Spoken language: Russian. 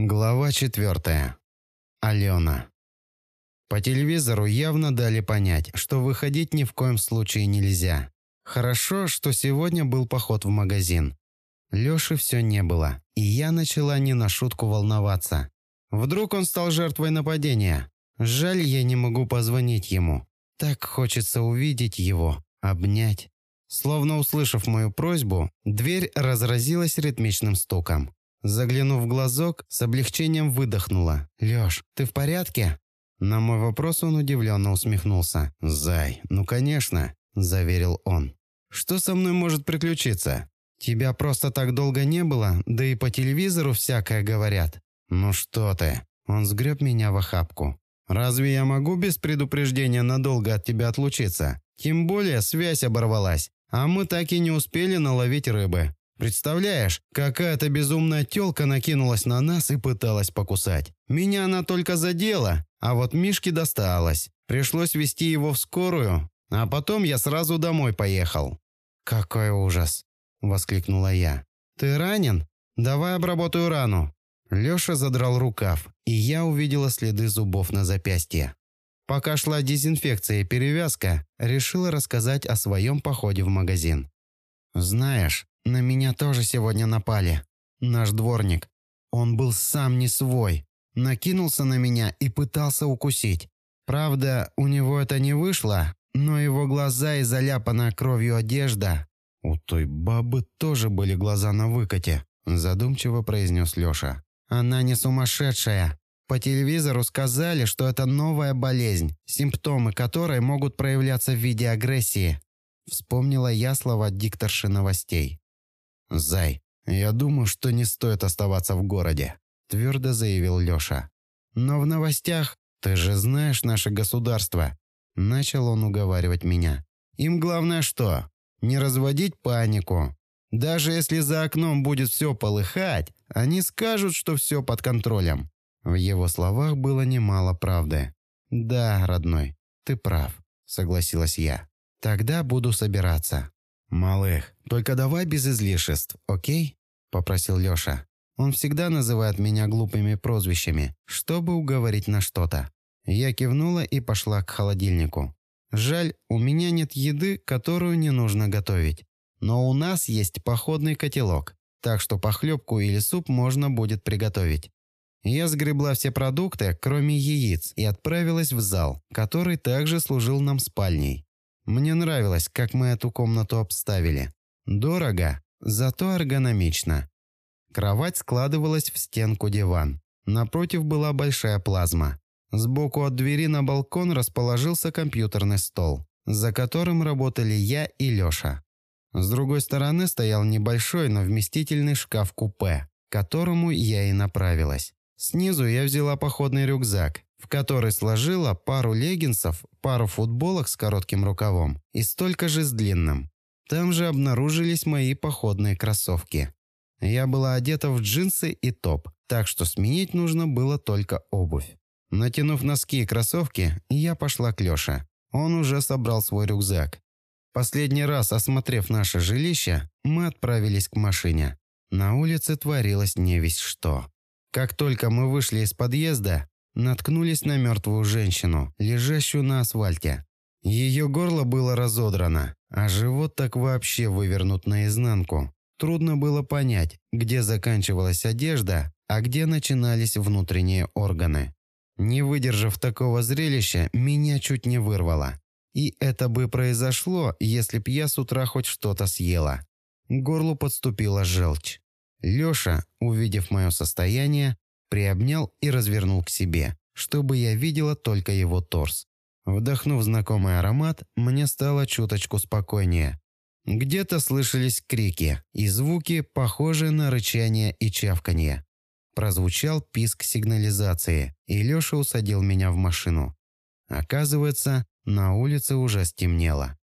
Глава четвертая. Алена. По телевизору явно дали понять, что выходить ни в коем случае нельзя. Хорошо, что сегодня был поход в магазин. Лёши все не было, и я начала не на шутку волноваться. Вдруг он стал жертвой нападения. Жаль, я не могу позвонить ему. Так хочется увидеть его, обнять. Словно услышав мою просьбу, дверь разразилась ритмичным стуком. Заглянув в глазок, с облегчением выдохнула. «Лёш, ты в порядке?» На мой вопрос он удивленно усмехнулся. «Зай, ну конечно», – заверил он. «Что со мной может приключиться? Тебя просто так долго не было, да и по телевизору всякое говорят». «Ну что ты?» Он сгреб меня в охапку. «Разве я могу без предупреждения надолго от тебя отлучиться? Тем более связь оборвалась, а мы так и не успели наловить рыбы. Представляешь, какая-то безумная тёлка накинулась на нас и пыталась покусать. Меня она только задела, а вот Мишке досталось. Пришлось вести его в скорую, а потом я сразу домой поехал. «Какой ужас!» – воскликнула я. «Ты ранен? Давай обработаю рану». Лёша задрал рукав, и я увидела следы зубов на запястье. Пока шла дезинфекция и перевязка, решила рассказать о своем походе в магазин. «Знаешь, на меня тоже сегодня напали. Наш дворник. Он был сам не свой. Накинулся на меня и пытался укусить. Правда, у него это не вышло, но его глаза и заляпанная кровью одежда... У той бабы тоже были глаза на выкате, задумчиво произнес Леша. Она не сумасшедшая. По телевизору сказали, что это новая болезнь, симптомы которой могут проявляться в виде агрессии. Вспомнила я слова дикторши новостей. «Зай, я думаю, что не стоит оставаться в городе», – твердо заявил Леша. «Но в новостях, ты же знаешь наше государство», – начал он уговаривать меня. «Им главное что? Не разводить панику. Даже если за окном будет все полыхать, они скажут, что все под контролем». В его словах было немало правды. «Да, родной, ты прав», – согласилась я. «Тогда буду собираться». «Малых, только давай без излишеств, окей?» – попросил Лёша. Он всегда называет меня глупыми прозвищами, чтобы уговорить на что-то. Я кивнула и пошла к холодильнику. Жаль, у меня нет еды, которую не нужно готовить. Но у нас есть походный котелок, так что похлебку или суп можно будет приготовить. Я сгребла все продукты, кроме яиц, и отправилась в зал, который также служил нам спальней. Мне нравилось, как мы эту комнату обставили. Дорого, зато эргономично. Кровать складывалась в стенку диван. Напротив была большая плазма. Сбоку от двери на балкон расположился компьютерный стол, за которым работали я и Лёша. С другой стороны стоял небольшой, но вместительный шкаф-купе, к которому я и направилась. Снизу я взяла походный рюкзак, в который сложила пару леггинсов, пару футболок с коротким рукавом и столько же с длинным. Там же обнаружились мои походные кроссовки. Я была одета в джинсы и топ, так что сменить нужно было только обувь. Натянув носки и кроссовки, я пошла к Лёше. Он уже собрал свой рюкзак. Последний раз осмотрев наше жилище, мы отправились к машине. На улице творилось не весь что. Как только мы вышли из подъезда, наткнулись на мертвую женщину, лежащую на асфальте. Ее горло было разодрано, а живот так вообще вывернут наизнанку. Трудно было понять, где заканчивалась одежда, а где начинались внутренние органы. Не выдержав такого зрелища, меня чуть не вырвало. И это бы произошло, если б я с утра хоть что-то съела. К горлу подступила желчь. Лёша, увидев мое состояние, приобнял и развернул к себе, чтобы я видела только его торс. Вдохнув знакомый аромат, мне стало чуточку спокойнее. Где-то слышались крики и звуки, похожие на рычание и чавканье. Прозвучал писк сигнализации, и Лёша усадил меня в машину. Оказывается, на улице уже стемнело.